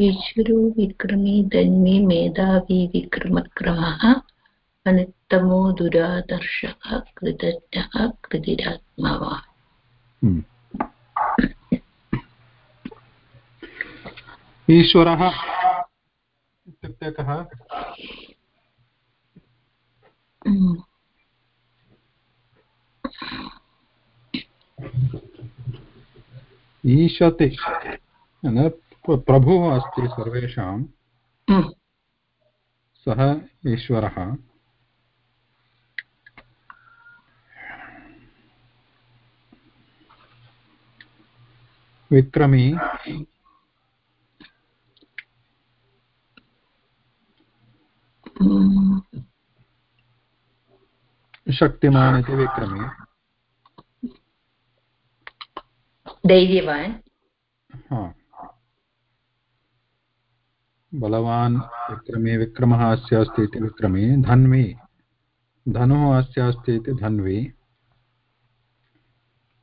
ईश्वरो विक्रमी धन्वी मेधावी विक्रमक्रमः अनुत्तमो दुरादर्शः कृतज्ञः कृतिरात्मवान्। ईश्वरः इत्युक्ते कः ईशति प्रभुः अस्ति सर्वेषां। हम्म। सः ईश्वरः। विक्रमी। शक्तिमान् इति विक्रमी। धैर्यवान् बलवान् विक्रमी विक्रमः अस्य अस्ति इति विक्रमी धन्वी। धनुः अस्य अस्ति इति धन्वी।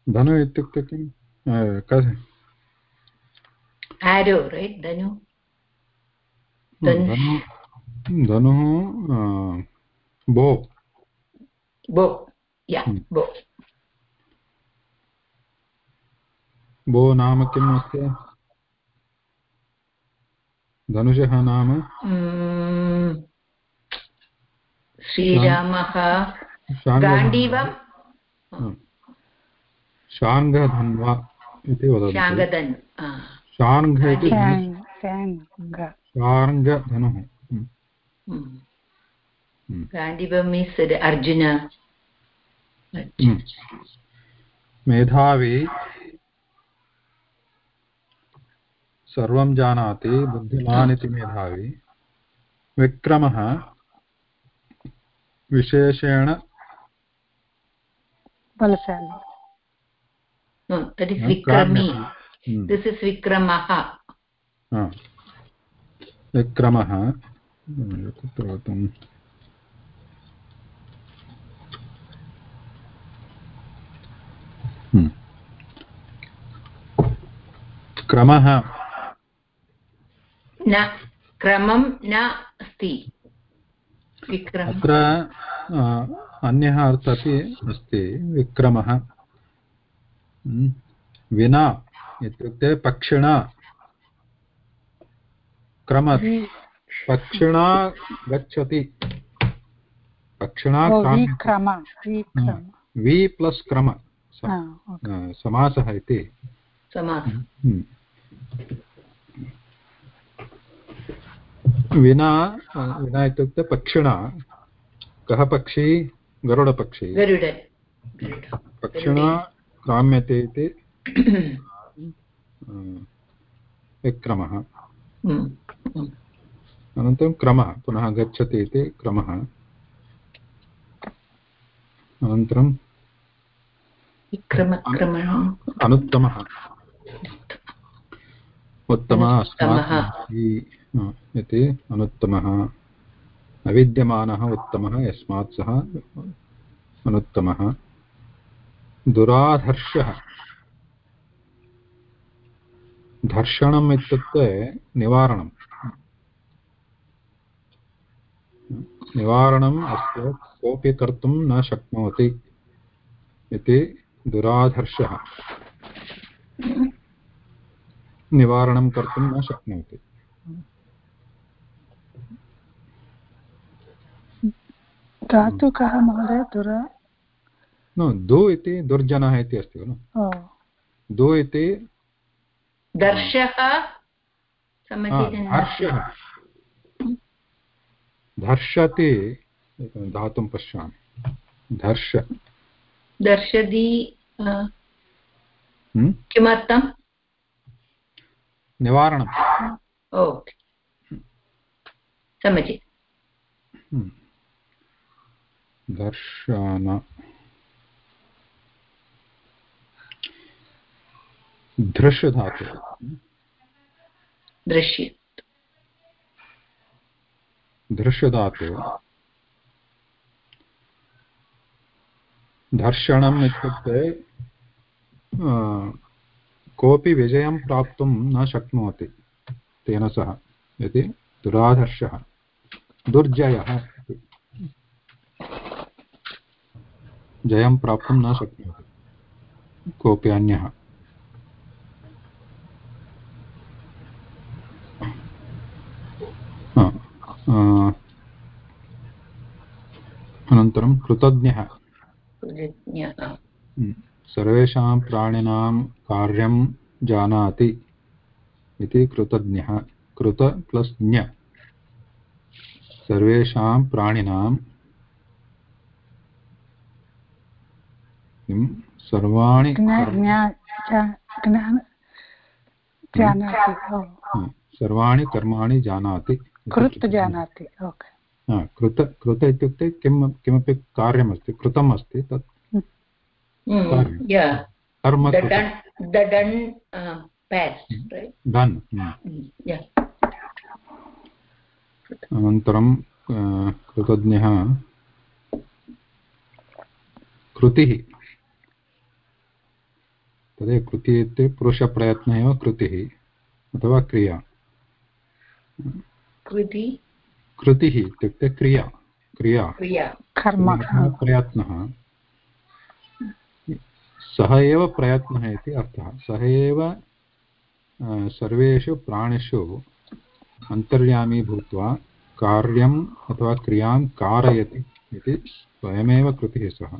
धनु इत्युक्ते किं? right? dhanu धनुः। बो। बो। या बो। बो नाम किम् अस्य धनुषः नाम? श्रीरामः शाङ्गधन्वा इति वदति। शार्ङ्घ इति शार्ङ्गधनुः गाण्डीवम् मीन्स् अर्जुन। मेधावी सर्वं जानाति बुद्धिमान् इति मेधावी। विक्रमः विशेषेण बलशाली। तर्हि विक्रमी। विक्रमः। विक्रमः। क्रमः। न क्रमं न अस्ति। अत्र अन्यः अर्थः अपि अस्ति विक्रमः। विना इत्युक्ते पक्षिणा। क्रम। पक्षिणा गच्छति। पक्षिणा वि प्लस् क्रम। समासः इति। विना विना इत्युक्ते पक्षिणा। कः पक्षी? गरुडपक्षी। पक्षिणा क्राम्यते इति विक्रमः। अनन्तरं क्रमः पुनः गच्छति इति क्रमः। अनन्तरं अनुत्तमः। उत्तमः अस्मात् इति अनुत्तमः। अविद्यमानः उत्तमः यस्मात् सः अनुत्तमः। दुराधर्षः। धर्षणम् इत्युक्ते निवारणं निवारणम् अस्य कोऽपि कर्तुं न शक्नोति इति दुराधर्षः। निवारणं कर्तुं न शक्नोति। धातु कः महोदय? दुर न दु इति दुर्जनः इति अस्ति खलु। दु इति दर्शः हर्षः। धर्षति धातुं पश्यामि। धर्ष। दर्शति किमर्थं निवारणम्। ओके समीचीनं दर्शन। धातु दृश्य। धृष धातु धर्षणम् इत्युक्ते कोऽपि विजयं प्राप्तुं न शक्नोति तेन सह इति दुराधर्षः दुर्जयः जयं प्राप्तुं न शक्नोति कोऽपि अन्यः। अनन्तरं कृतज्ञः। हम्म। सर्वेषां प्राणिनां कार्यं जानाति इति कृतज्ञः कृत प्लस् ज्ञ सर्वेषां प्राणिनां किं? सर्वाणि सर्वाणि कर्माणि जानाति। कृत् जानाति कृत कृत इत्युक्ते किं किमपि कार्यमस्ति कृतम् अस्ति तत् कर्म डन् अनन्तरं कृतज्ञः. कृतिः. तदेव कृतिः इत्युक्ते पुरुषप्रयत्नः एव कृतिः अथवा क्रिया. कृति? कृतिः इत्युक्ते क्रिया. क्रिया. प्रयत्नः सः एव प्रयत्नः इति अर्थः। सः एव सर्वेषु प्राणिषु अन्तर्यामी भूत्वा कार्यम् अथवा क्रियाँ कारयति इति स्वयमेव कृतिः सः।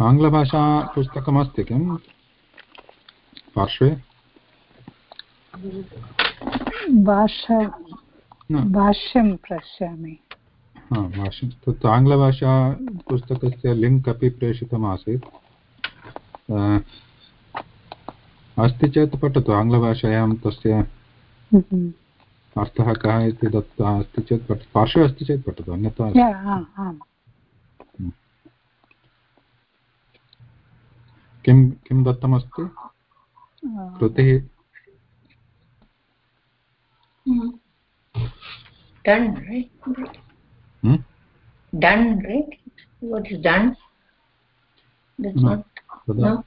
आङ्ग्लभाषापुस्तकमस्ति किं? पार्श्वे? भाष्यं पश्यामि। भाष्यं तत् आङ्ग्लभाषापुस्तकस्य लिङ्क् अपि प्रेषितमासीत् अस्ति चेत् पठतु आङ्ग्लभाषायां तस्य हम्म। अर्थः कः इति दत्तः अस्ति चेत् पठतु पार्श्वे अस्ति चेत् पठतु अन्यथा किं किं दत्तमस्ति? कृतिः। done right? Hmm? done right? What is done? That's no. not no?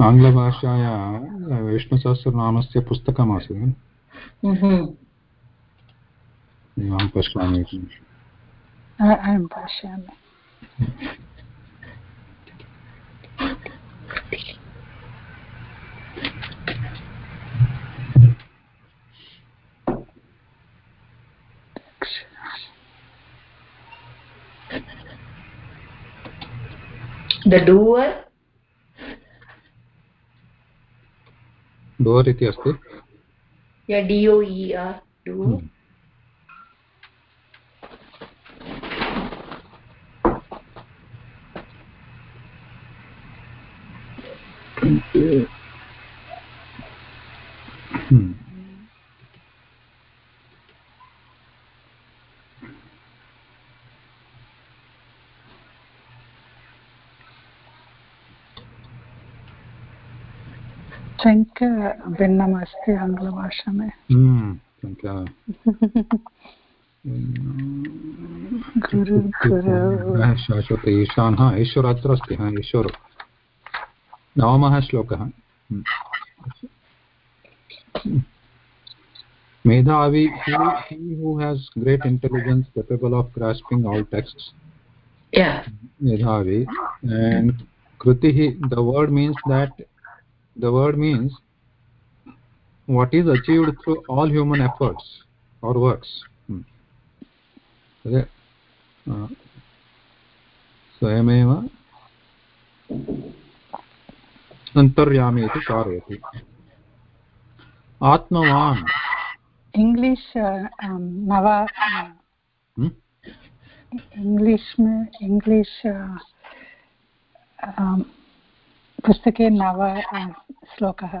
आङ्ग्लभाषाया विष्णुसहस्रनामस्य पुस्तकमासीत् अहं पश्यामि अहं पश्यामि the doer doer iti asti ya d o e r do Hmm. संख्या भिन्नमस्ति आङ्ग्लभाषा में शाश्वत ईशान् हा ईश्वर अत्र अस्ति हा ईश्वर नवमः श्लोकः Medhavi, he, he who has great intelligence, capable of grasping all texts. Yeah. Medhavi. And Kritihi, the word means that the word means what is achieved through all human efforts or works? स्वयमेव अन्तर्यामि इति कारयति आत्मवान् English नव English English पुस्तके नव श्लोकः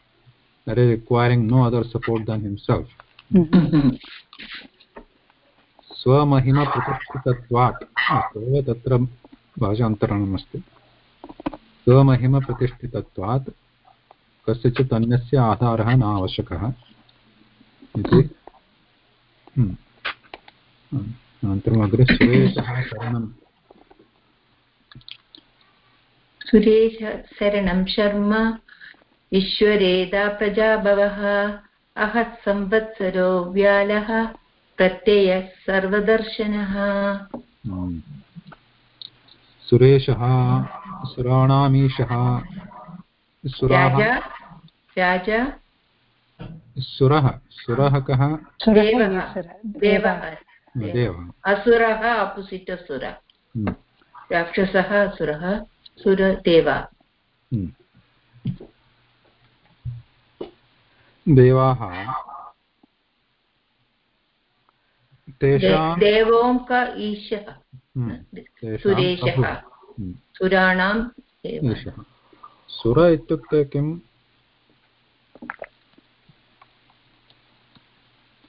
that is requiring no other support than himself. स्वमहिमप्रतिष्ठितत्वात् एव तत्र भाषान्तरणमस्ति स्वमहिमप्रतिष्ठितत्वात् कस्यचित् अन्यस्य आधारः न आवश्यकः इति अनन्तरम् अग्रे सुरेशः शरणं सुरेश शरणं शर्म ईश्वरेदा प्रजाभवः। अहः संवत्सरो व्यालः। प्रत्ययः सर्वदर्शनः। सुरेशः सुराणामीशः सुरः। सुरः कः? देवः असुरः आपोसिट् असुर। राक्षसः असुरः सुरदेव। देवाः। तेषां देवोङ्क ईशः। हम्म। सुरेशः। सुराणां सुर इत्युक्ते किम्?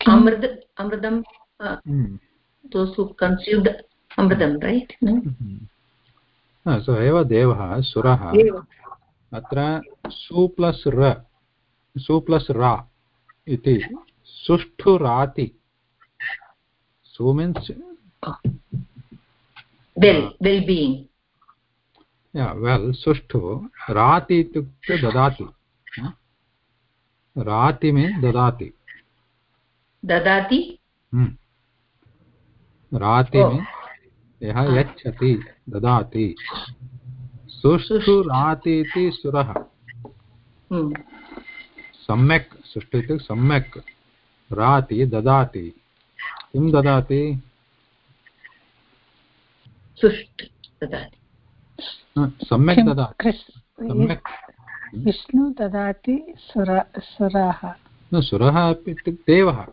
अमृत अमृतं amritam right? स एव देवः सुरः। अत्र सु प्लस् र। सु प्लस् रा इति सुष्ठुराति सु मीन्स् वेल् सुष्ठु। राति इत्युक्ते ददाति। राति मीन् ददाति। ददाति? राति यः यच्छति ददाति। सुष्ठु राति इति सुरः। सम्यक् सुष्ठु इत्युक्ते सम्यक् राति ददाति। किं ददाति? सम्यक् ददाति। सम्यक्। विष्णु ददाति सुर सुराः। सुरः अपि इत्युक्ते देवः।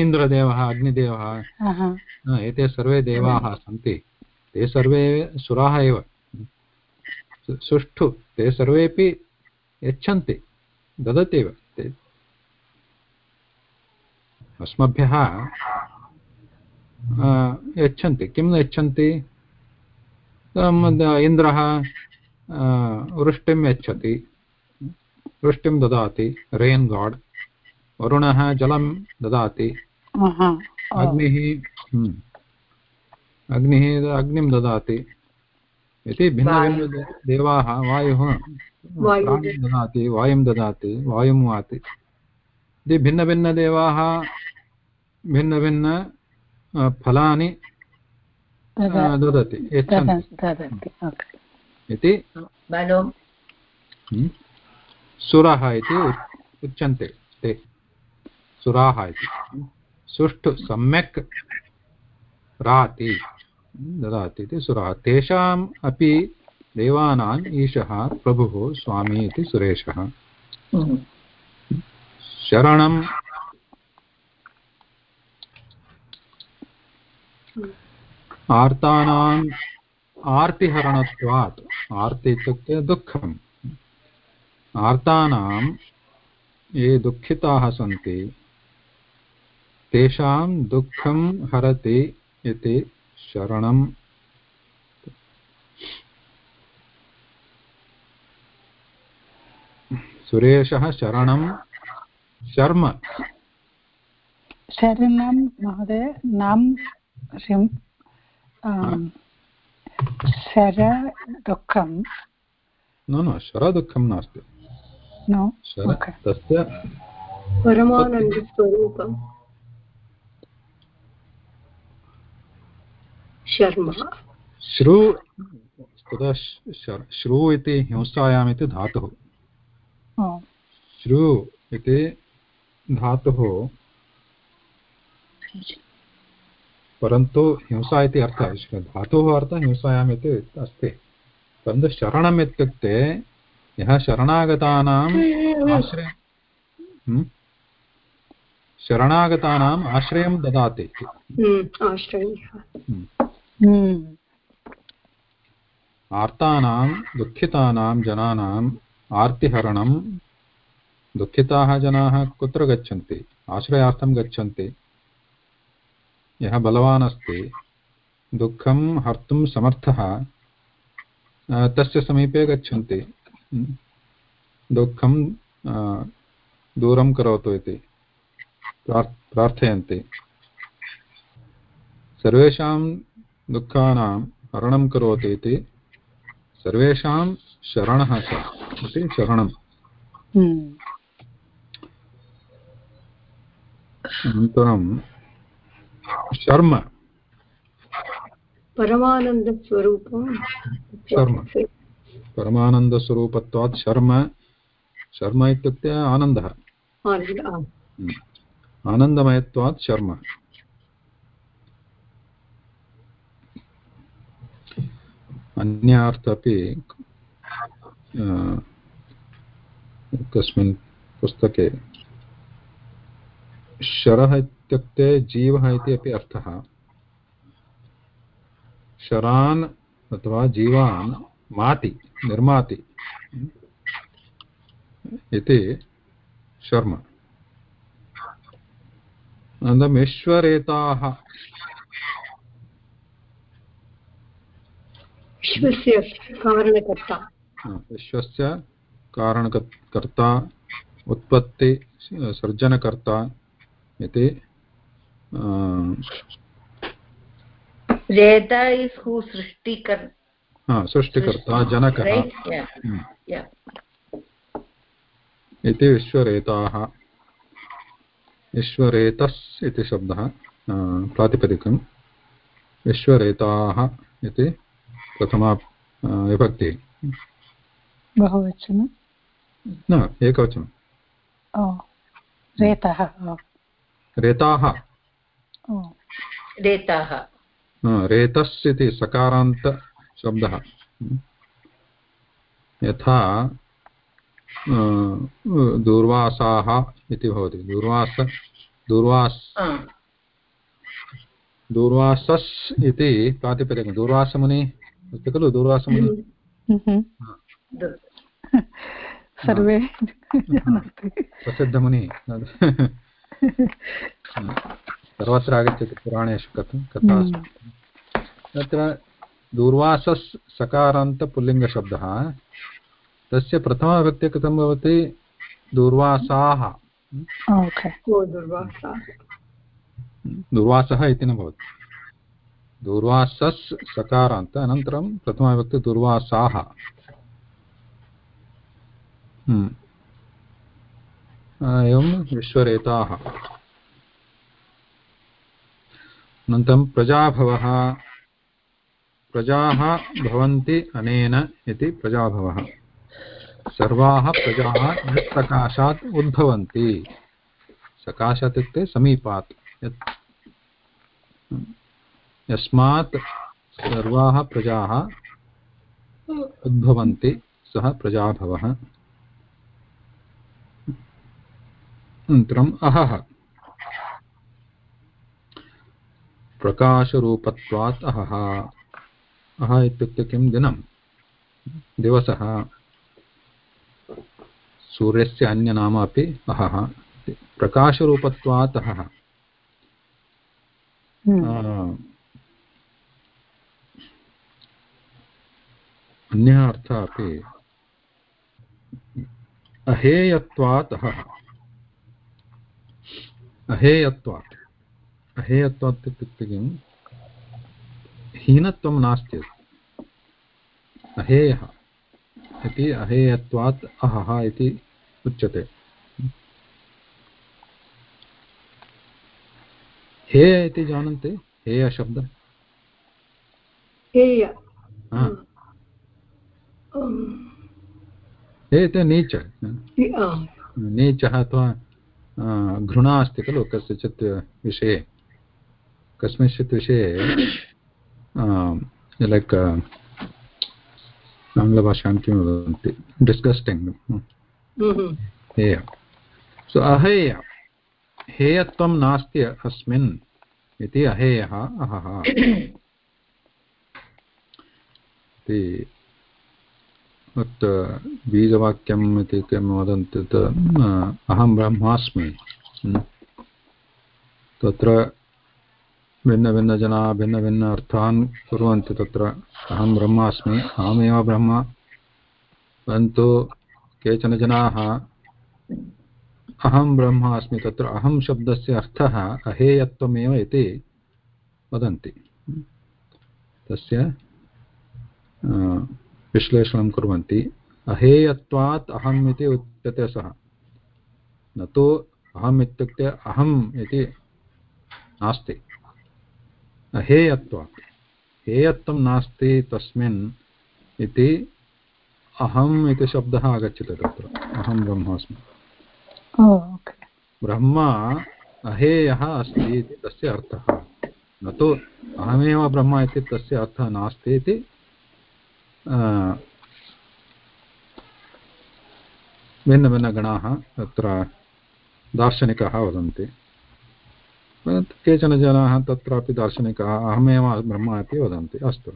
इन्द्रदेवः अग्निदेवः। एते सर्वे देवाः सन्ति। ते सर्वे सुराः एव। सुष्ठु। ते सर्वेपि यच्छन्ति ददति एव ते अस्मभ्यः यच्छन्ति। किं यच्छन्ति? इन्द्रः वृष्टिं यच्छति। वृष्टिं ददाति। रेन् गाड् वरुणः जलं ददाति। अग्निः हम्म, अग्निः अग्निं ददाति। इति भिन्नभिन्नदेवाः वायुः। प्राणं ददाति वायुं ददाति वायुं वाति। इति भिन्नभिन्नदेवाः भिन्नभिन्न फलानि ददति इति सुरः इति उच्यन्ते ते। सुराः इति। सुष्ठु सम्यक् राति। ददाति इति सुराः। तेषाम् अपि देवानाम् ईशः प्रभुः स्वामी इति सुरेशः। शरणम् आर्तानाम् आर्तिहरणत्वात् आर्ति इत्युक्ते दुःखम्। आर्तानां ये दुःखिताः सन्ति, तेषां दुःखं हरति इति शरणं सुरेशः शरणं शर्म। शरणं महोदय, नाम शर दुःखं न न शरदुःखं नास्ति तस्य शर्म। श्रु तदा श्रु इति हिंसायाम् इति धातुः श्रु इति धातुः। परन्तु हिंसा इति अर्थः धातुः अर्थः हिंसायाम् इति अस्ति। परन्तु शरणम् इत्युक्ते यः शरणागतानाम् आश्रय हम्म? शरणागतानाम् आश्रयं ददाति। हम्म, आश्रयः। हम्म। आर्तानां दुःखितानां जनानाम् आर्तिहरणं दुःखिताः जनाः कुत्र गच्छन्ति? आश्रयार्थं गच्छन्ति। यः बलवान् अस्ति दुःखं हर्तुं समर्थः तस्य समीपे गच्छन्ति। दुःखं दूरं करोतु इति प्रार्थयन्ति। सर्वेषां दुःखानां हरणं करोति इति सर्वेषां शरणः स इति शरणम्। हम्म। अनन्तरं शर्म। परमानन्दस्वरूपं शर्म। परमानन्दस्वरूपत्वात् शर्म। शर्म इत्युक्ते आनन्दः। हम्म। आनन्दमयत्वात् शर्म। अन्यार्थ अपि कस्मिन् पुस्तके शरः इत्युक्ते जीवः इति अपि अर्थः। शरान् अथवा जीवान् माति निर्माति इति शर्म। अनन्तरम् ईश्वरेताः। विश्वस्य कारणकर्ता उत्पत्ति सर्जनकर्ता इति Reta is who सृष्टिकर हाँ सृष्टिकर्ता जनकः इति विश्वरेताः। विश्वरेतस् इति शब्दः प्रातिपदिकं विश्वरेताः इति प्रथमा विभक्ति। बहुवचनं। न एकवचनं। रेतः रेताः। रेताः। रेतस् इति सकारान्तशब्दः यथा दूर्वासाः इति भवति। दूर्वास दूर्वास् दूर्वासस् इति प्रातिपदिकं। दूर्वासमुनि अस्ति खलु? दूर्वासमुनि। सर्वे प्रसिद्धमुनि। सर्वत्र आगच्छति पुराणेषु कथं? कथासु तत्र दूर्वासस् सकारान्तपुल्लिङ्गशब्दः तस्य प्रथमाविभक्ति कथं भवति दूर्वासाः। दुर्वासः। इति न भवति। दूर्वासस् सकारान्त अनन्तरं प्रथमाविभक्ति दुर्वासाः। हम्म। एवं विश्वरेताः। अनन्तरं प्रजाभवः। प्रजाः भवन्ति अनेन इति प्रजाभवः। सर्वाः प्रजाः यत्सकाशात् उद्भवन्ति। सकाशात् इत्युक्ते समीपात्। यत् यस्मात् सर्वाः प्रजाः उद्भवन्ति, सः प्रजाभवः। अनन्तरम् अहः। प्रकाशरूपत्वात् अहः अह इत्युक्ते किं दिनं दिवसः। सूर्यस्य अन्यनाम अपि अहः। प्रकाशरूपत्वात् अहः हम्म। अन्यः अर्थः अपि अहेयत्वात् अहः अहेयत्वात्। अहेयत्वात् इत्युक्ते किं हीनत्वं नास्ति अहेयः इति अहेयत्वात् अहः इति उच्यते। हे इति जानन्ति? हेयशब्दः हेय। हे। इति नीच। नीचः अथवा घृणा अस्ति खलु कस्यचित् विषये। कस्मिंश्चित् विषये लैक् आङ्ग्लभाषां किं वदन्ति डिस्गस्टिङ्ग् हेय सो अहेय हेयत्वं नास्ति अस्मिन् इति अहेयः अहः। इति तत् बीजवाक्यम् इति किं वदन्ति अहं ब्रह्मास्मि। तत्र भिन्नभिन्नजनाः भिन्नभिन्न अर्थान् कुर्वन्ति तत्र। अहं ब्रह्मास्मि अहमेव ब्रह्म। परन्तु केचन जनाः, अहं ब्रह्म अस्मि तत्र। अहं शब्दस्य अर्थः अहेयत्वमेव इति वदन्ति। तस्य विश्लेषणं कुर्वन्ति। अहेयत्वात् अहम् इति उच्यते सः। न तु अहम् इत्युक्ते अहम् इति नास्ति। अहेयत्वात् हेयत्वं नास्ति तस्मिन् इति अहम् इति शब्दः आगच्छति तत्र। अहं ब्रह्मास्मि। ब्रह्मा अहेयः अस्ति इति तस्य अर्थः। न तु अहमेव ब्रह्म इति तस्य अर्थः नास्ति इति भिन्नभिन्नगणाः तत्र दार्शनिकाः वदन्ति। केचन जनाः तत्रापि दार्शनिकाः अहमेव ब्रह्म इति वदन्ति। अस्तु।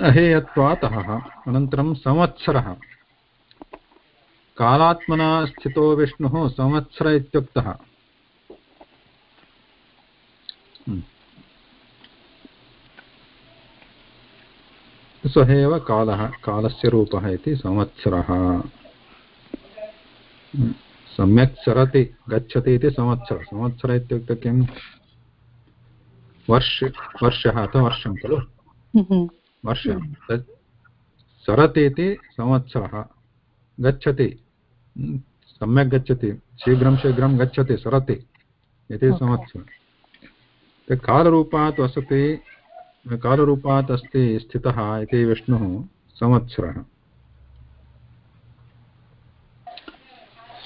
अहेयत्वात् अहः अनन्तरं संवत्सरः। कालात्मना स्थितो विष्णुः संवत्सर इत्युक्तः। हम्म। सः एव कालः, कालस्य रूपः इति संवत्सरः। हम्म। सम्यक् सरति गच्छति इति संवत्सरः संवत्सरः इत्युक्ते किं? वर्ष वर्षः अथवा वर्षं खलु? वर्ष। सरति इति संवत्सरः। गच्छति। सम्यक् गच्छति। शीघ्रं शीघ्रं गच्छति सरति इति संवत्सरः। कालरूपात् वसति कालरूपात् अस्ति स्थितः इति विष्णुः संवत्सरः।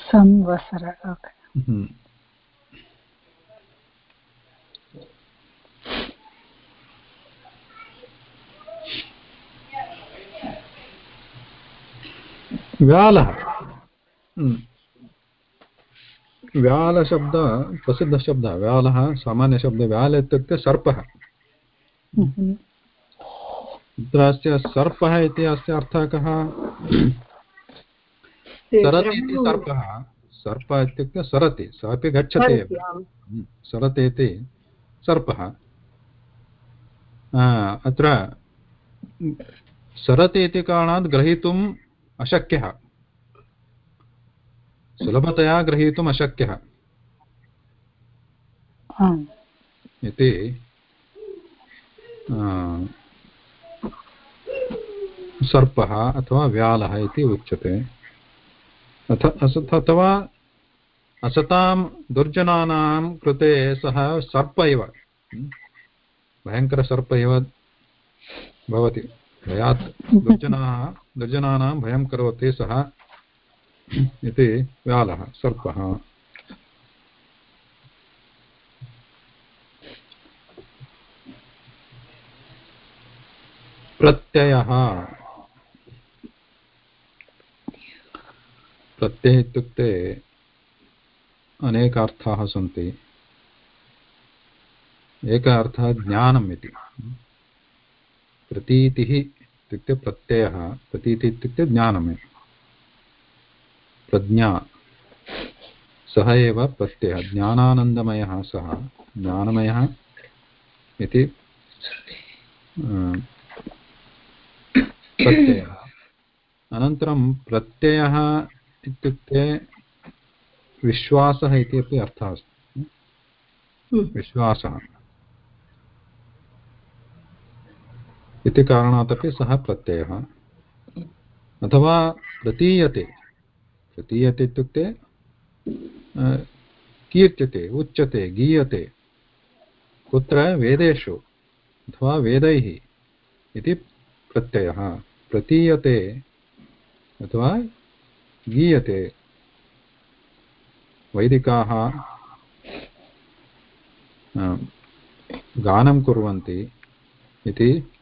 संवत्सर हम्म। व्यालः हम्म। व्यालशब्द प्रसिद्धशब्दः व्यालः सामान्यशब्दः व्याल इत्युक्ते सर्पः हम्म। तत्र अस्य सर्पः इति अस्य अर्थः कः सरति इति सर्पः सर्प इत्युक्ते सरति सः अपि। गच्छति सरति इति सर्पः। अत्र सरति इति कारणात् ग्रहीतुम् अशक्यः। सुलभतया ग्रहीतुम् अशक्यः। इति सर्पः अथवा व्यालः इति उच्यते। अथवा असतां दुर्जनानां कृते सः सर्प इव। भयङ्करसर्प इव भवति। भयात् दुर्जनाः दुर्जनानां भयं करोति सः। इति व्यालः, सर्पः। प्रत्ययः। प्रत्ययः इत्युक्ते अनेकार्थाः सन्ति। एकः अर्थः ज्ञानम् इति। प्रतीतिः इत्युक्ते प्रत्ययः, प्रतीतिः इत्युक्ते प्रज्ञा, सः एव प्रत्ययः, ज्ञानानन्दमयः सः, ज्ञानमयः इति प्रत्ययः। अनन्तरं प्रत्ययः इत्युक्ते विश्वासः इति अपि अर्थः अस्ति। हम्म। विश्वासः। इति कारणात् अपि सः प्रत्ययः। अथवा प्रतीयते। प्रतीयते इत्युक्ते कीर्त्यते उच्यते गीयते। कुत्र? वेदेषु। अथवा वेदैः इति प्रत्ययः। प्रतीयते अथवा गीयते। वैदिकाः गानं कुर्वन्ति इति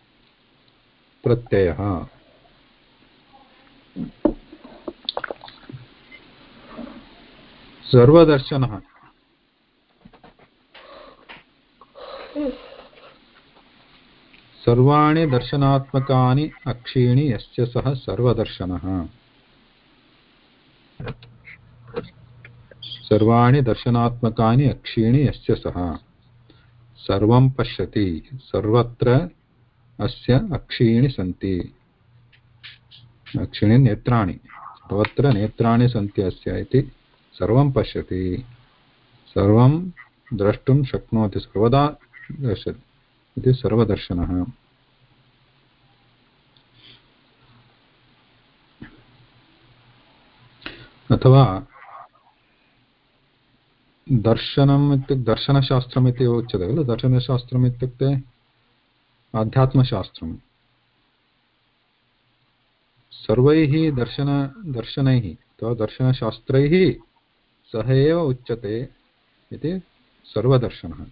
प्रत्ययः। सर्वदर्शनः। सर्वाणि दर्शनात्मकानि अक्षीणि यस्य सः सर्वदर्शनः। सर्वाणि दर्शनात्मकानि अक्षीणि यस्य सः। सर्वं पश्यति, सर्वत्र अस्य अक्षीणि सन्ति। अक्षिणी नेत्राणि, सर्वत्र नेत्राणि सन्ति अस्य इति सर्वं पश्यति। सर्वं द्रष्टुं शक्नोति, सर्वदा दर्शति इति सर्वदर्शनः। अथवा दर्शनम् इत्युक्ते, दर्शनशास्त्रम् इति उच्यते खलु? दर्शनशास्त्रम् इत्युक्ते आध्यात्मशास्त्रं सर्वैः दर्शन, दर्शनैः अथवा दर्शनशास्त्रैः सह एव उच्यते इति सर्वदर्शनः।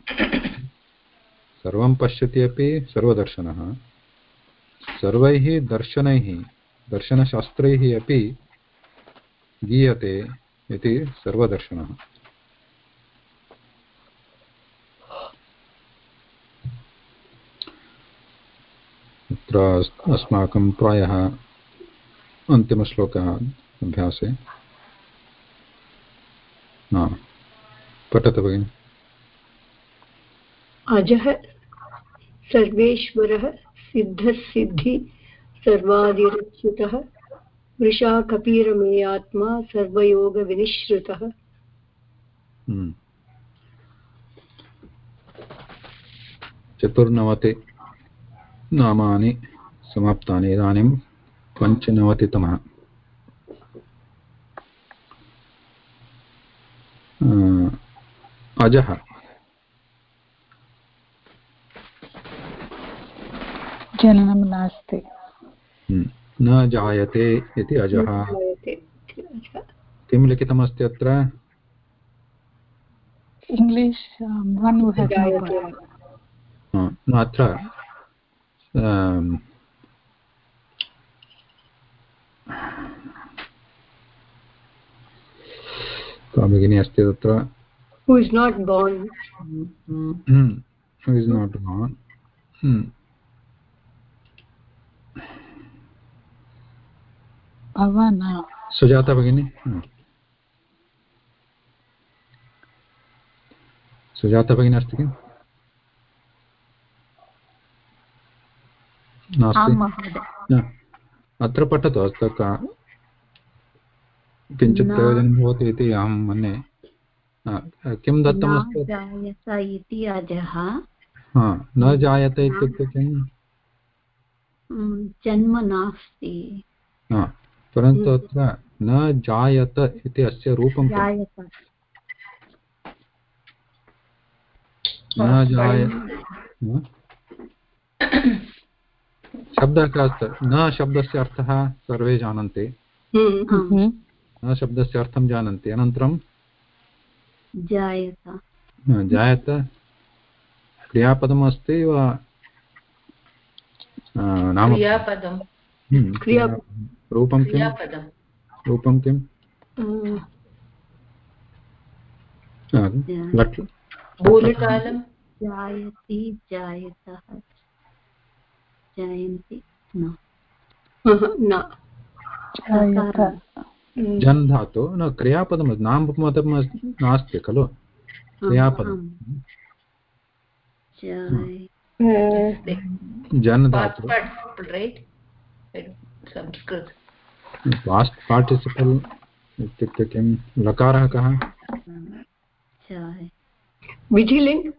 सर्वं पश्यति अपि सर्वदर्शनः। सर्वैः दर्शनैः, दर्शनशास्त्रैः अपि गीयते इति सर्वदर्शनः। अत्र अस्माकं प्रायः अन्तिमश्लोकः अभ्यासे। पठतु भगिनि। अजः सर्वेश्वरः सिद्धसिद्धि सर्वादिरच्युतः वृषा कपीरमेयात्मा सर्वयोगविनिश्रितः। हम्म। चतुर्नवति नामानि समाप्तानि। इदानीं पञ्चनवतितमः। अजः। जननं नास्ति। हम्म, न जायते इति अजः। किं लिखितमस्ति अत्र? इङ्ग्लिश् अत्र। का भगिनी अस्ति तत्र who is not born. Who is not born. भवान् सुजाता भगिनी सुजाता भगिनी अस्ति किम् नास्ति। अत्र पठतु का किञ्चित् प्रयोजनं भवति इति अहं मन्ये। किं दत्तमस्ति इति अजः। न जायते इत्युक्ते किं? जन्म नास्ति। परन्तु अत्र न जायत इति अस्य रूपं न जाय शब्दः का न शब्दस्य अर्थः सर्वे जानन्ति। न शब्दस्य अर्थं जानन्ति। अनन्तरं? जायत। जायत। क्रियापदम् अस्ति वा नाम? क्रियापदं रूपं किं रूपं किं भूतकालं जायति जायतः। जायन्ति न। जन् धातु न क्रियापदम् नामपदं नास्ति खलु? क्रियापदं। जन् धातु। पास्ट् पार्टिसिपल् इत्युक्ते किं? लकारः कः? विधिलिङ्ग्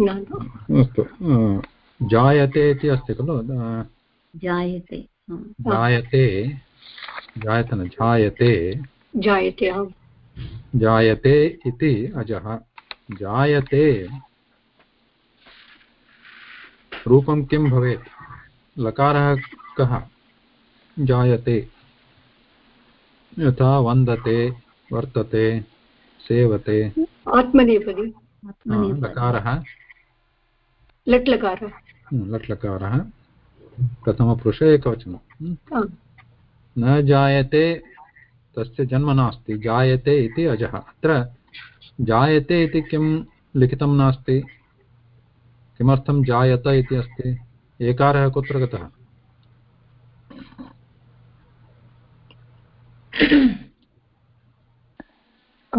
अस्तु जायते इति अस्ति खलु? जायते जायते जायते न जायते। जायते जायते इति अजः। जायते रूपं किं भवेत्? लकारः कः? जायते। यथा वन्दते वर्तते सेवते। आत्मनेपदी। लकारः। लट् लकारः लट् लकारः प्रथमपुरुषे एकवचनं न जायते तस्य जन्म नास्ति जायते इति अजः। अत्र जायते इति किं लिखितं नास्ति? किमर्थं जायत इति अस्ति? एकारः कुत्र गतः?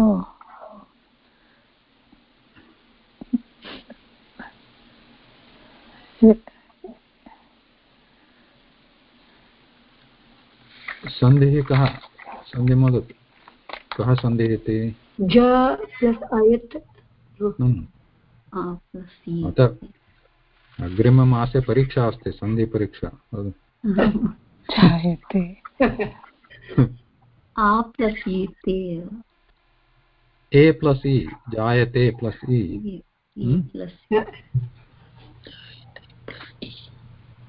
ओ। सन्धिः कः सन्धिं वदतु कः सन्धिः ज प्लस् अयत् हम्म। अतः अग्रिममासे परीक्षा अस्ति सन्धिपरीक्षा। जायते ते। ए प्लस् इ जायते प्लस् इ इ हम्म। प्लस् जाय- जय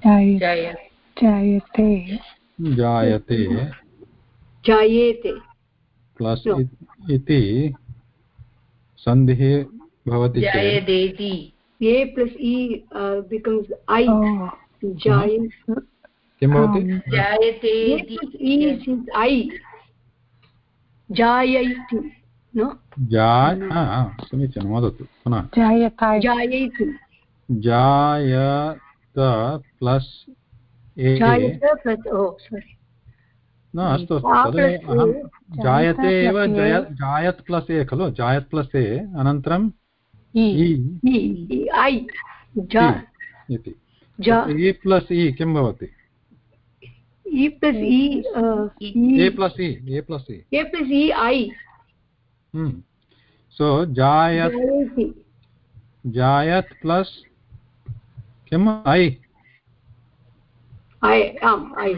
जायते जायते। जायेते। प्लस् इति सन्धिः भवति जयदेति। ए प्लस् इ बिकम्स् ऐ। जाय किं भवति? जायते ऐ। जायैति। जाय समीचीनं वदतु। पुनः। जायैति जायत। जायत प्लस् न अस्तु अहं जायते एव जायत जय जायत् प्लस् ए खलु जायत् प्लस् ए अनन्तरम् इ इति। प्लस् इ किं भवति? इ प्लस् ए प्लस् इ ए प्लस् इ ए प्लस् इ ऐ सो जायत् जायत्। प्लस् किम् ऐ ऐ आम् ऐ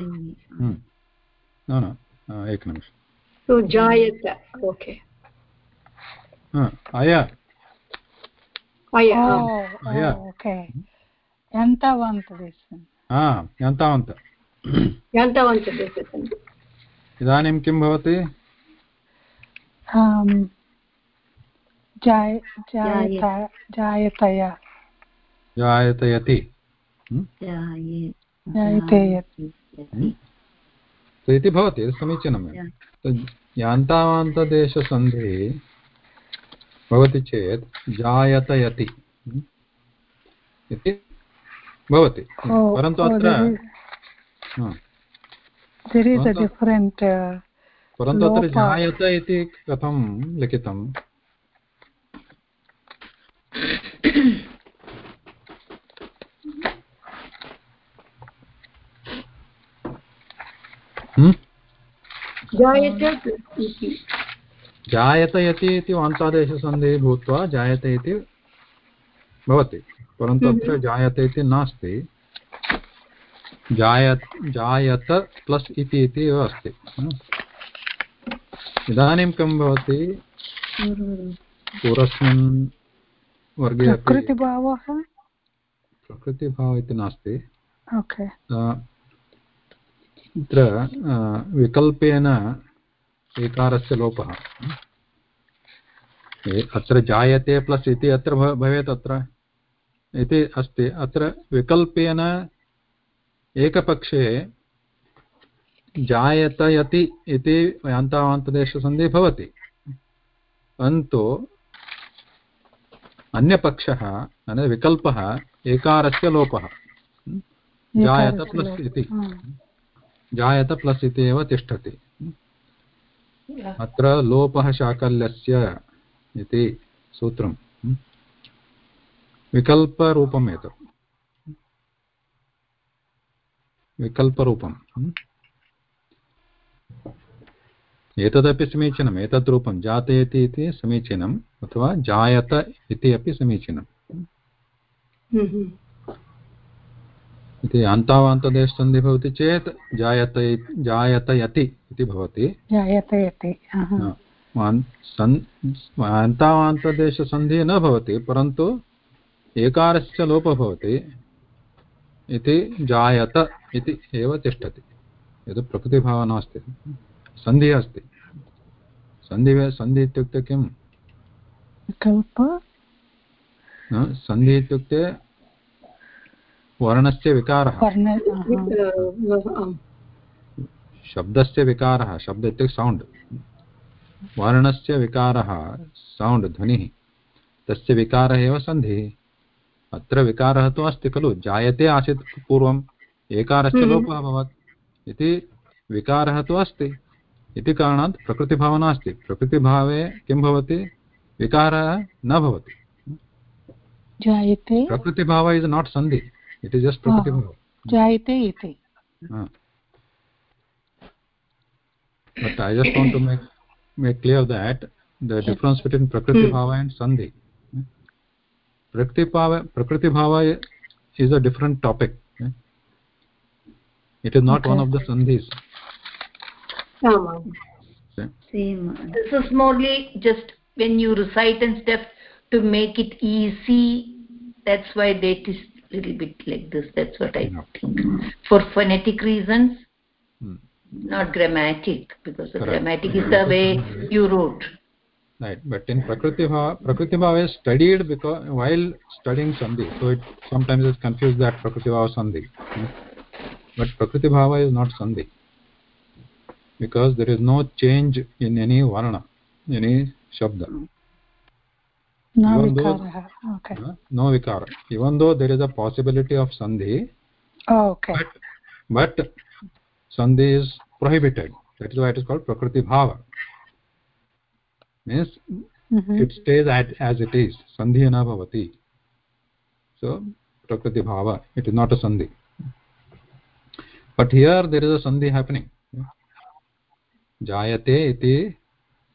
न न एकनिमिषं इदानीं किं भवति? जायतया. जायतयति जाये जायते तो इति भवति समीचीनमेव। तो यान्तावान्तदेशसन्धिः भवति चेत् जायतयति हम्म? इति भवति। परन्तु अत्र परन्तु- अत्र जायत इति कथं लिखितम् जायत इति। जायतयति इति वान्तादेशसन्धिः भूत्वा जायते इति भवति। परन्तु अत्र जायते इति नास्ति। जाय जायत प्लस् इति इति एव अस्ति। hm? इदानीं किं भवति? पूर्वस्मिन् वर्गे प्रकृतिभावः? प्रकृतिभावः इति नास्ति। ओके। अत्र विकल्पेन एकारस्य लोपः। अत्र जायते प्लस् इति अत्र भवेत् अत्र। इति अस्ति। अत्र विकल्पेन एकपक्षे जायतयति इति यान्तावान्तदेशसन्धिः भवति। परन्तु अन्यपक्षः विकल्पः एकारस्य लोपः। जायत प्लस् इति। जायत प्लस् इति एव तिष्ठति। अत्र लोपः शाकल्यस्य इति सूत्रं विकल्परूपम्। एतत् एतदपि समीचीनम्। जातयति इति समीचीनम् अथवा जायत इति अपि समीचीनम्। हम्म, इति अन्तावान्तदेशसन्धिः भवति चेत् जायत जायतयति इति भवति। जायतयति अन्तावान्तदेशसन्धिः न भवति परन्तु एकारस्य लोपः भवति इति जायत इति एव तिष्ठति। यद् प्रकृतिभावः नास्ति सन्धिः अस्ति। सन्धि सन्धि इत्युक्ते किं सन्धिः इत्युक्ते वर्णस्य विकारः। शब्दस्य विकारः शब्द इत्युक्ते सौण्ड् वर्णस्य विकारः सौण्ड् ध्वनिः। तस्य विकारः एव सन्धिः। अत्र विकारः तु अस्ति खलु जायते आसीत् पूर्वम् एकारस्य हम्म। लोपः अभवत्। इति विकारः तु अस्ति। इति कारणात् प्रकृतिभावः नास्ति प्रकृतिभावे किं भवति? विकारः न भवति। जायते। प्रकृतिभाव is not sandhi. It is just प्रकृतिभाव जायते इति Ah. But I just want to make make clear that the Yes. difference between Prakriti Bhava and Sandhi. Prakriti Bhava, Prakriti Bhava is a different topic. eh? It is not Okay. one of the Sandhis. आमाम् same this is morely just when you recite and stuff to make it easy that's why that is little bit like this that's what i think for phonetic reasons Hmm. not grammatic because the grammatic is the way you wrote Right, but in Prakriti Bhava, Prakriti Bhava is studied because while studying Sandhi, so it sometimes is confused that Prakriti Bhava is Sandhi. eh? But Prakriti Bhava is not Sandhi. Because there is no change in any Varna, any Shabda. न Even though- विकारः Uh, no vikara even though there is a possibility of sandhi okay but but sandhi is prohibited that is why it is called prakriti bhava means Mhm. it stays at, as it is sandhi na bhavati so prakriti bhava it is not a sandhi but here there is a sandhi happening jayate iti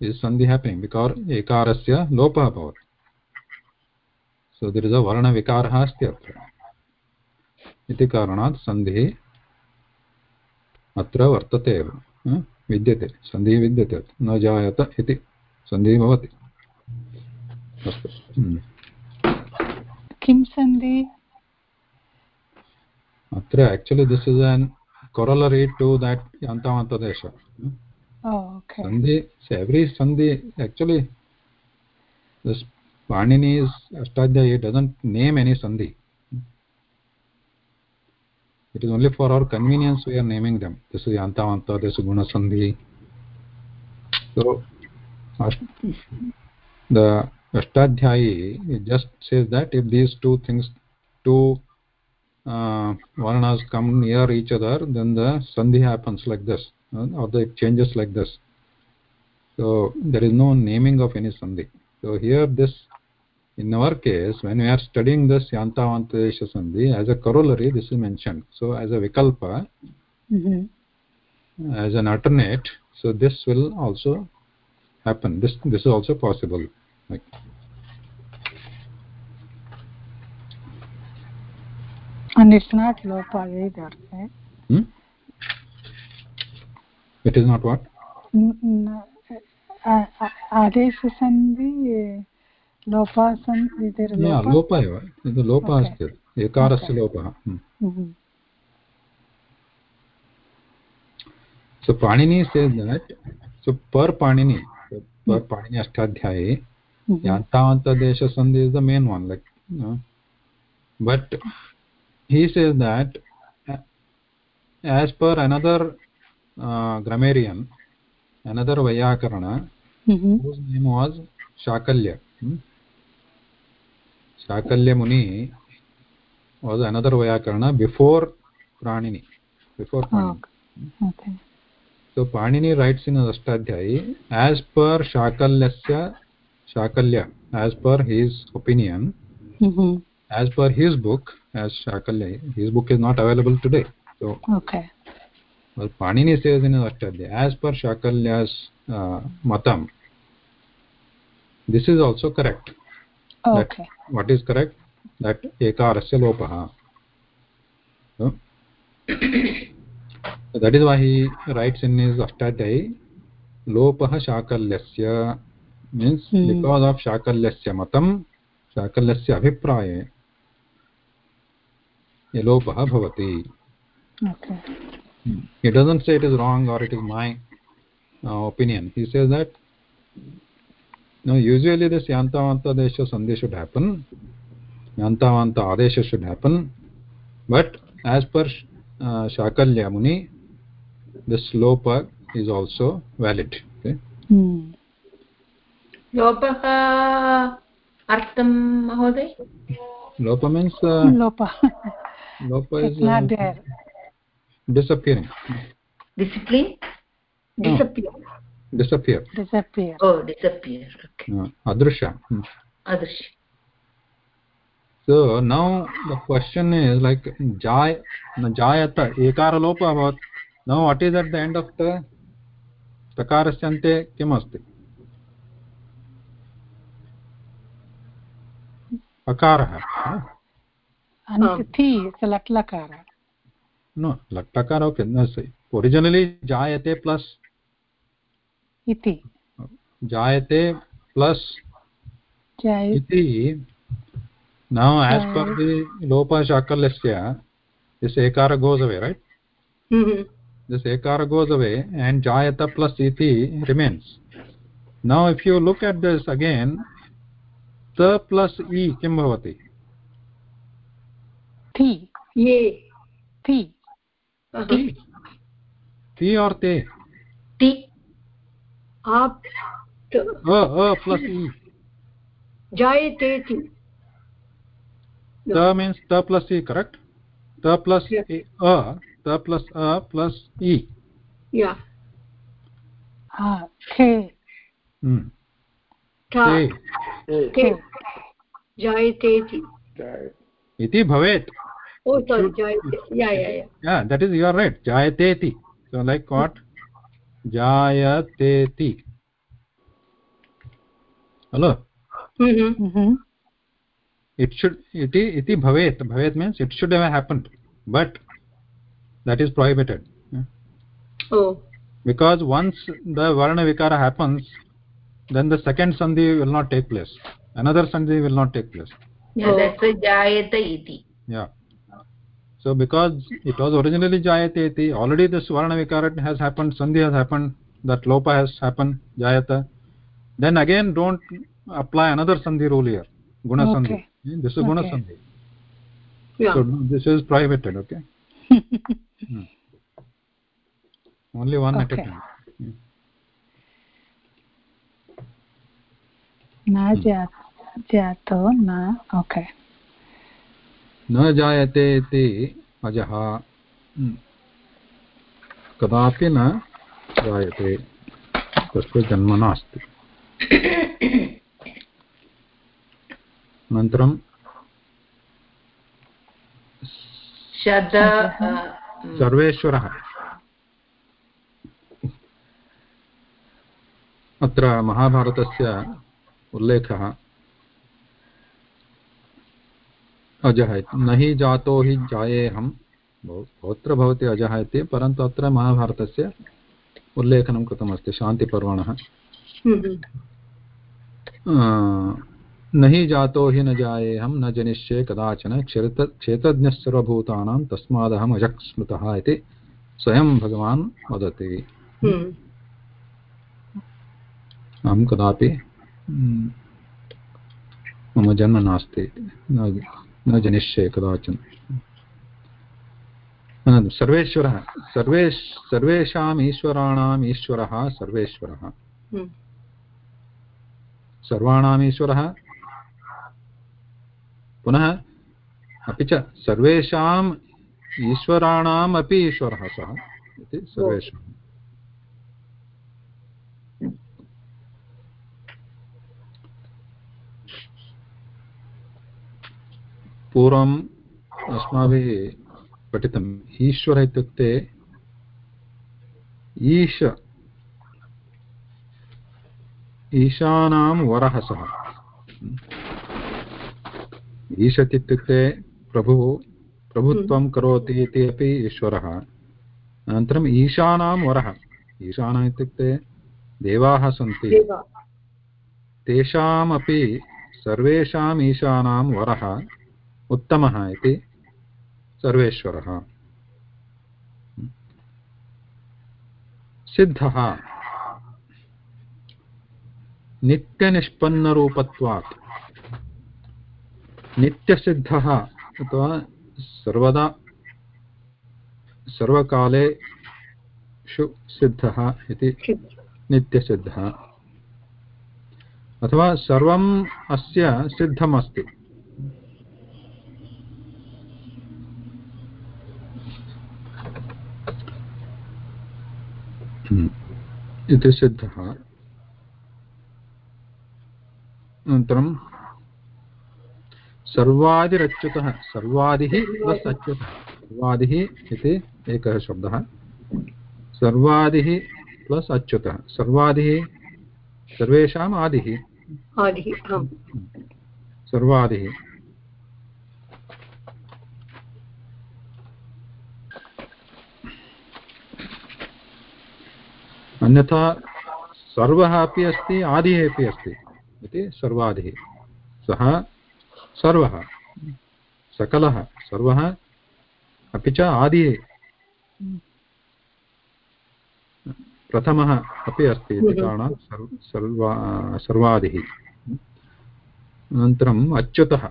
is sandhi happening because ekarasya lopah bhavati so that is a वर्णविकारः अस्ति अत्र इति कारणात् सन्धिः अत्र वर्तते एव विद्यते सन्धिः विद्यते न जायत इति सन्धिः भवति अस्तु किं सन्धि अत्र actually this is an corollary to that अन्तमन्तदेश सन्धि एव्री सन्धि actually panini's ashtadhyayi doesn't name any sandhi. It is only for our convenience we are naming them. This is yantavanta this is guna sandhi. So the ashtadhyayi just says that if these two things two uh, varnas come near each other then the sandhi happens like this uh, or the changes like this. So there is no naming of any sandhi. So here this in our case when we are studying this yantavantadesha sandhi as a corollary this is mentioned. So as a vikalpa mm -hmm. as an alternate so this will also happen. This this is also possible. Like and it's not lopa either right? Hmm? it is not what? Uh, uh, Adesha sandhi लोप एव लोपः अस्ति एकारस्य लोपः। So Panini Ashtadhyayi यान्तावन्तदेशसन्धि is the main one like another grammarian वैयाकरण Shakalya shakalya was another vyakarana before pranini before panini Oh, okay. so panini writes in ashtadhyayi as per shakalyasya shakalya as per his opinion Mhm. as per his book as shakalya his book is not available today so Okay. well, panini says in ashtadhyayi as per shakalya's uh, matam this is also correct what is correct that एकारस्य लोपः that is why writes in his Ashtadhyayi लोपः शाकल्यस्य means because of शाकल्यस्य मतं शाकल्यस्य अभिप्राये लोपः भवति it doesn't say it is wrong or it is my opinion he says that no usually this yantavanta desha sandhi should happen yantavanta adesha should happen but as per uh, shakalya muni this lopa is also valid okay Hmm. लोपः अर्थं महोदय lopa means uh, lopa lopa is it's uh, disappear disappear oh disappear okay uh, adrishya Hmm. adarsh so now the question is like jay jayata ekara lopa abhavat now what is at the end of the takarasya ante kim asti akarah huh? and thi it's a lat no laktakara okay no, originally jayate plus इति। जायते plus इति now as per the लोप शाकलस्य this ekara goes away right this ekara goes away and जायत plus इति remains now if you look at this again त plus ई किम भवति? थी ये। थी थी थी और ते? टी आप a a plus e जायते ति ta means ta plus e correct ta plus Yeah. e, a ta plus a plus e या ah the hmm. था te ते जायते ति iti bhavet ओ सॉरी जायते या या या yeah that is you are right jayateti so like what जायतेति। हलो इट् शुड् इति भवेत् भवेत् means it should have happen but that is prohibited because once the वर्णविकार happens then the second sandhi will not take place another sandhi will not take place जायत इति so because it was originally jayate iti already this varna vikara has happened sandhi has happened that lopa has happened jayata then again don't apply another sandhi rule here guna Okay. Yeah, this is okay. guna sandhi या so this is prohibited okay Hmm. only one okay. at a time na jat jato na okay न जायते इति अजः। हम्म। कदापि न जायते तस्य जन्म नास्ति। अनन्तरं uh, सर्वेश्वरः। अत्र महाभारतस्य उल्लेखः अजः इति न हि जातो हि जायेऽहं। बहु- बहुत्र भवति अजः इति परन्तु अत्र महाभारतस्य उल्लेखनं कृतमस्ति शान्तिपर्वणः। हम्म न हि जातो हि न जायेऽहं न जनिष्ये कदाचन क्षेत्र क्षेत्रज्ञः सर्वभूतानां तस्मादहम् अजः स्मृतः इति स्वयं भगवान् वदति। हम्म। अहं कदापि mm, मम जन्म नास्ति। न जनिष्ये कदाचन। अनन्तरं सर्वेश्वरः सर्वे सर्वेषाम् ईश्वराणाम् ईश्वरः सर्वेश्वरः। हम्म। सर्वाणाम् ईश्वरः। पुनः अपि च सर्वेषाम् ईश्वराणाम् अपि ईश्वरः सः इति सर्वेषाम्। पूर्वम् अस्माभिः पठितम्। ईश्वर इत्युक्ते ईश। ईशानां वरः सः। ईशत् इत्युक्ते प्रभुः प्रभुत्वं करोति इति अपि ईश्वरः। अनन्तरम् ईशानां वरः। ईशानः इत्युक्ते देवाः सन्ति। तेषामपि सर्वेषाम् ईशानां वरः। उत्तमः इति सर्वेश्वरः। सिद्धः। नित्यनिष्पन्नरूपत्वात्। नित्यसिद्धः अथवा सर्वदा सर्वकालेषु सिद्धः इति नित्यसिद्धः। अथवा सर्वम् अस्य सिद्धमस्ति। इति सिद्धः अनन्तरं सर्वादिरच्युतः सर्वादिः प्लस् अच्युतः सर्वादिः इति एकः शब्दः। सर्वादिः प्लस् अच्युतः सर्वादिः सर्वेषाम् आदिः। आदिः सर्वादिः। अन्यथा सर्वः अपि अस्ति, आदिः अपि अस्ति इति सर्वादिः। सः सर्वः, सकलः सर्वः, अपि च आदिः। प्रथमः अपि अस्ति इति। कारणात् सर्वा सर्वादिः। अनन्तरम् अच्युतः।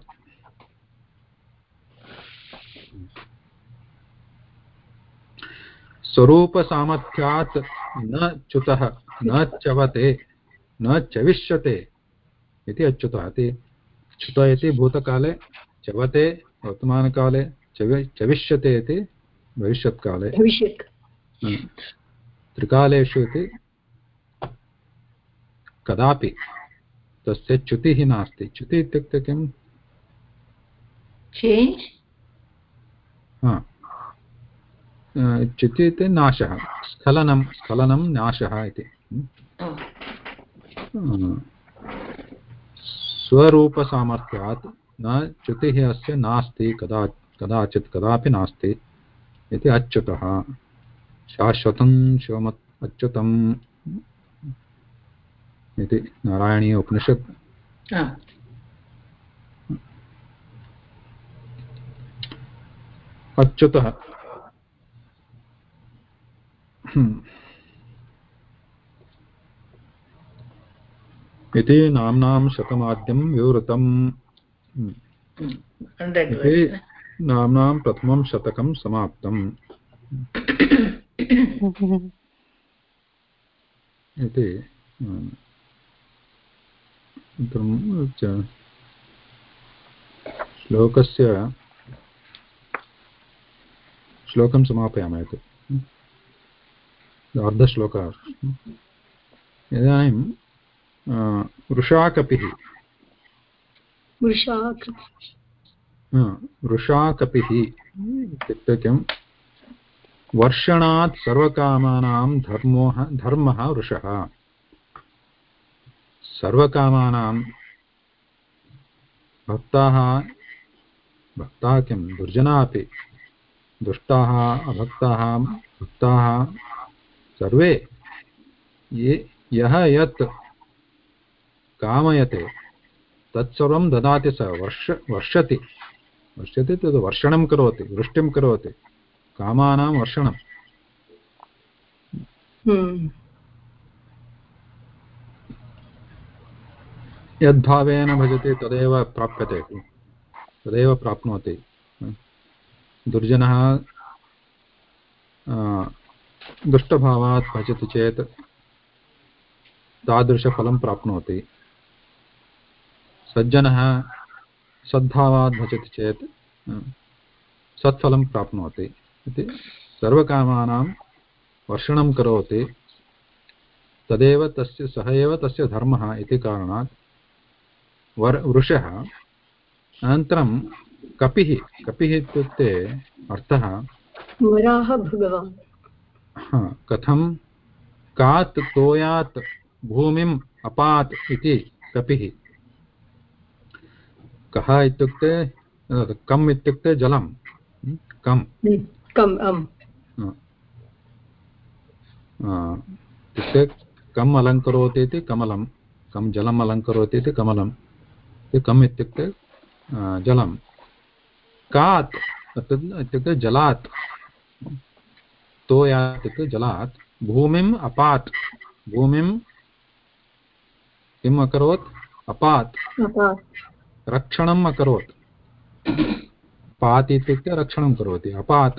स्वरूपसामर्थ्यात् न च्युतः न च्यवते न चविष्यते इति अच्युतः। इति च्युत इति भूतकाले च्यवते वर्तमानकाले चवि चविष्यते इति भविष्यत्काले। त्रिकालेषु इति कदापि तस्य च्युतिः नास्ति। च्युतिः इत्युक्ते किम्? Change हा अ, च्युतिः इति नाशः स्खलनं स्खलनं नाशः इति. स्वरूपसामर्थ्यात् न च्युतिः अस्य नास्ति कदा कदाचित् कदापि नास्ति इति अच्युतः शाश्वतं शिवमत् अच्युतम् इति नारायणीय उपनिषत्. अच्युतः। इति नाम्नां शतमाद्यं विवृतम्। Hmm. 100 इति. नाम्नां प्रथमं शतकं समाप्तम् इति च श्लोकस्य श्लोकं समापयामः इति अर्धश्लोकः इदानीं वृषाकपिः। वृषाक् हा, वृषाकपिः इत्युक्ते किं? वर्षणात् सर्वकामानां धर्मोः धर्मः वृषः। सर्वकामानां भक्ताः भक्ताः किं? दुर्जनाः अपि। दुष्टाः अभक्ताः भक्ताः। सर्वे। ये यः यत् कामयते। तत्सर्वं ददाति सः वर्ष वर्षति। वर्षति तद् वर्षणं करोति वृष्टिं करोति। कामानां वर्षणं। हम्म, यद्भावेन भजति तदेव प्राप्यते। तदेव प्राप्नोति। दुर्जनः दुष्टभावात् भजति चेत् तादृशफलं प्राप्नोति। सज्जनः सद्भावात् भजति चेत् सत्फलं प्राप्नोति। इति सर्वकामानां वर्षणं करोति। तदेव तस्य, सः एव तस्य धर्मः इति कारणात् वर, वृषः अनन्तरं कपिः कपिः इत्युक्ते अर्थः कथं कात् तोयात् भूमिम् अपात् इति कपिः कः इत्युक्ते कम् इत्युक्ते जलं कम्। कम् आम् इत्युक्ते कम् अलङ्करोति इति कमलं कं जलम् अलङ्करोति इति कमलं इति कम् इत्युक्ते जलं कात् इत्युक्ते जलात्। तोयात् इत्युक्ते जलात्। भूमिम् अपात्। भूमिं किम् अकरोत्? अपात्। अपात्। रक्षणम् अकरोत्। पात् इत्युक्ते रक्षणं करोति। अपात्।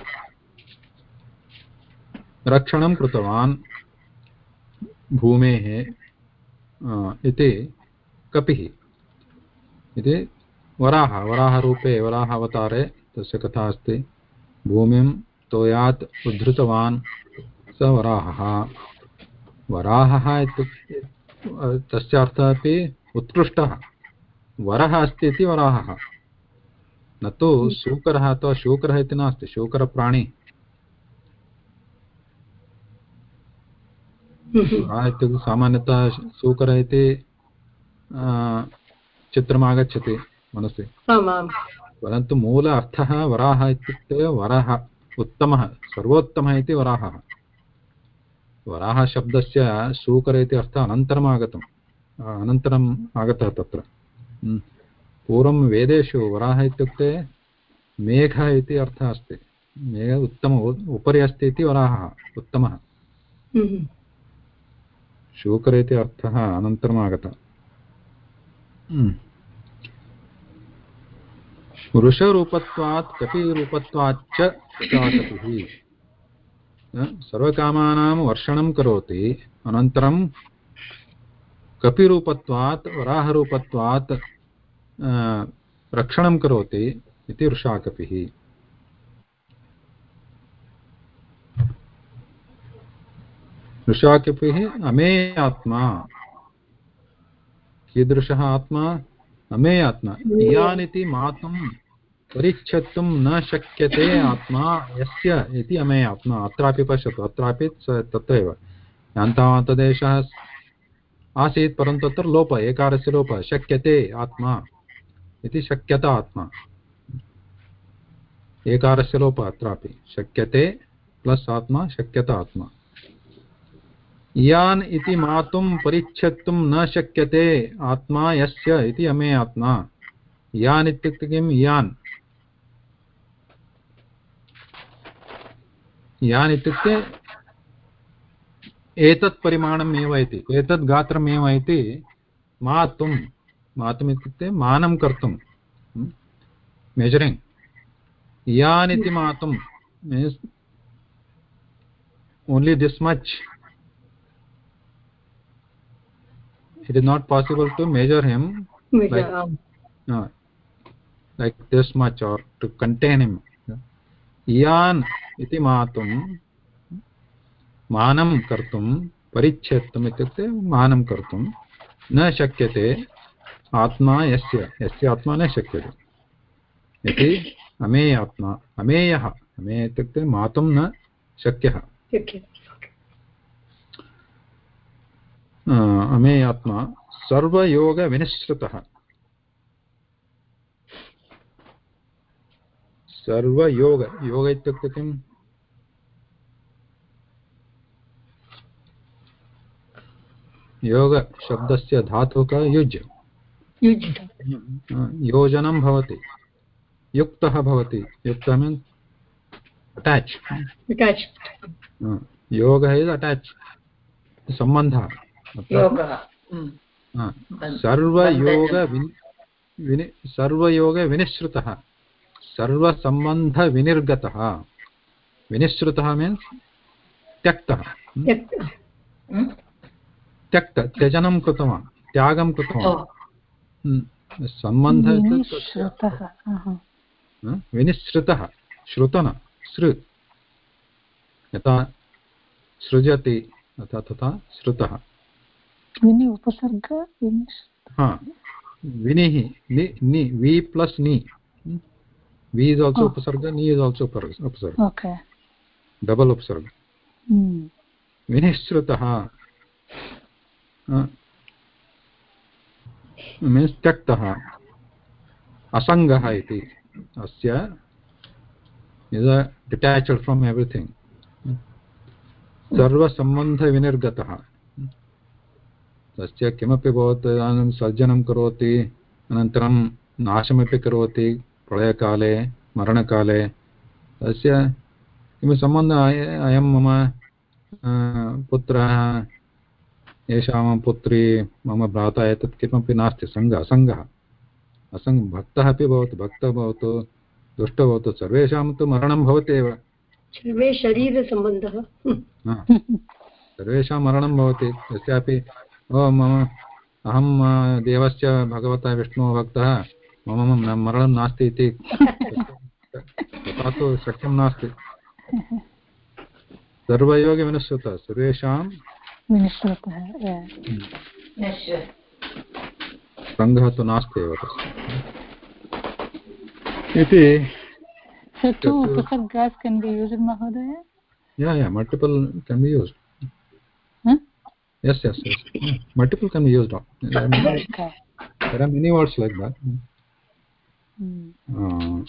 रक्षणं कृतवान् भूमेः इति कपिः। इति वराह। वराहरूपे वराहावतारे तस्य कथा अस्ति। भूमिं तोयात् उद्धृतवान् स वराहः। वराहः इत्युक्ते तस्य अर्थः अपि उत्कृष्टः। वरः अस्ति इति वराहः। न तु शूकरः अथवा शूकरः इति नास्ति शूकरप्राणी। इत्युक्ते सामान्यतः शूकरः इति चित्रम् आगच्छति मनसि। परन्तु मूल अर्थः वराहः इत्युक्ते वरः। उत्तमः सर्वोत्तमः इति वराहः वराहः शब्दस्य शूकर इति अर्थः अनन्तरम् आगतम् अनन्तरम् आगतः तत्र हम्म। पूर्वं वेदेषु वराहः इत्युक्ते मेघः इति अर्थः अस्ति मेघ उत्तम उपरि अस्ति इति वराहः उत्तमः हम्म। शूकर इति अर्थः अनन्तरम् आगतः हम्म। वृषरूपत्वात् कपिरूपत्वाच्च प्रजापतिः सर्वकामानां वर्षणं करोति, अनन्तरं कपिरूपत्वात्, वराहरूपत्वात् रक्षणं करोति इति वृषाकपिः। वृषाकपिः अमेयात्मा। कीदृशः आत्मा? अमेयात्मा इयानिति मातुं परिच्छेत्तुं न शक्यते आत्मा, यस्य इति अमे आत्मा। अत्रापि पश्यतु, अत्रापि तत्रैव। यान्तावान्तदेशः आसीत्, परन्तु तत्र लोप, एकारस्य लोपः। शक्यते आत्मा इति शक्यता आत्मा। एकारस्य लोपः अत्रापि। शक्यते प्लस् आत्मा, शक्यता आत्मा। यान् इति मातुं परिच्छेत्तुं न शक्यते, आत्मा यस्य इति अमे आत्मा। यान् इत्युक्ते किं? यान्। यान् इत्युक्ते एतत् परिमाणम् एव इति, एतत् गात्रमेव इति मातुं। मातुम् इत्युक्ते मानं कर्तुं। मेजरिङ्ग् यान् इति मातुं। Means only this much it is not possible to measure him like, uh, like this much or to contain him. यान् इति मातुं मानं कर्तुं परिच्छेत्तुम् इत्युक्ते मानं कर्तुं न शक्यते आत्मा यस्य यस्य आत्मा न शक्यते इति अमेय आत्मा अमेयः अमेय इत्युक्ते मातुं न शक्यः अमेयात्मा सर्वयोगविनिश्रुतः सर्वयोग योग इत्युक्ते किम् योगशब्दस्य धातुः युज् योजनं भवति युक्तः भवति युक्तः मीन्स् अटाच् योगः इस् अटाच् सम्बन्धः सर्वयोग सर्वयोगविनिश्रुतः सर्वसम्बन्धविनिर्गतः विनिश्रुतः। मीन्स् त्यक्तः। त्यक्त त्यजनं कृतवान् त्यागं कृतवान्। सम्बन्ध विनिश्रुतः श्रुतन सृ यथा सृजति तथा तथा श्रुतः। उपसर्ग हा विनिः नि नि वि प्लस् नि also oh. upasarga, Ni is also upasarga. Okay. Double upasarga. Hmm. विनिश्रुतः मीन्स् त्यक्तः असङ्गः इति अस्य इस् डिटाच्ड् फ्रोम् एव्रिथिङ्ग् सर्वसम्बन्धविनिर्गतः तस्य किमपि भवति इदानीं सर्जनं करोति अनन्तरं नाशमपि करोति प्रलयकाले मरणकाले। तस्य किं सम्बन्धः अयं मम पुत्रः एषा मम पुत्री मम भ्राता एतत् किमपि नास्ति सङ्गः असङ्गः असङ्ग भक्तः अपि भवतु भक्तः भवतु दुष्टः भवतु सर्वेषां तु मरणं भवति एव। सर्वे शरीरसम्बन्धः। सर्वेषां मरणं भवति यस्यापि ओ मम। अहं देवस्य भगवतः विष्णुः भक्तः। मम मरणं नास्ति इति। तथा तु शक्यं नास्ति सर्वेषां विनिश्रुतः. नश्वर रङ्गः तु नास्ति एव इति So two can be used, Mahodaya? yeah yeah multiple can be used? yes yes yes. Multiple can be used. There are many, there are many words like that. Mm. Uh.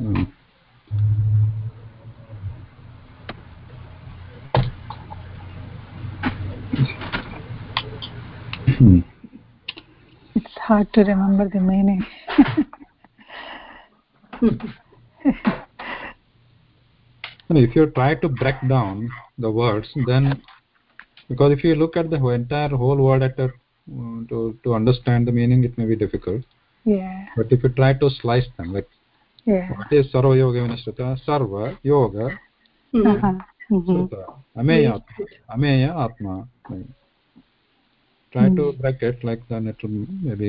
Um, hmm. it's hard to remember the meaning. And if you try to break down the words then because if you look at the entire whole word at a, uh, to to understand the meaning it may be difficult. Yeah. but if you try to slice them like Yeah. what is sarva yoga vinashrita sarva yoga. Uh-huh. Mhm. shruta ameya. Ameya atma. Try to break it like then it will maybe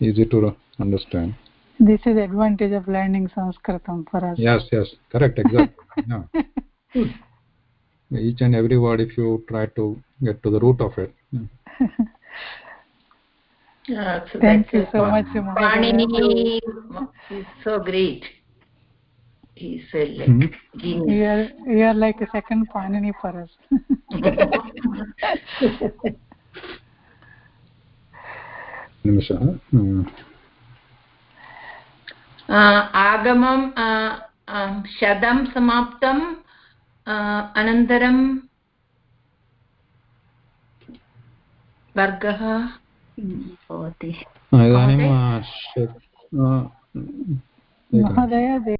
easy to understand. This is advantage of learning Sanskritam for us. yes yes. Correct exactly yeah each and every word if you try to get to the root of it yeah. Uh, so Thank that's you it. so much, Mahodaya. Panini is so great. He's a like Mhm. genius. You are, you are like a second Panini for us. निमिषः हम्म। अ, आगमं अ, अ, शतं समाप्तम् अनन्तरं वर्गः भवति इदानीं। Mahodaya,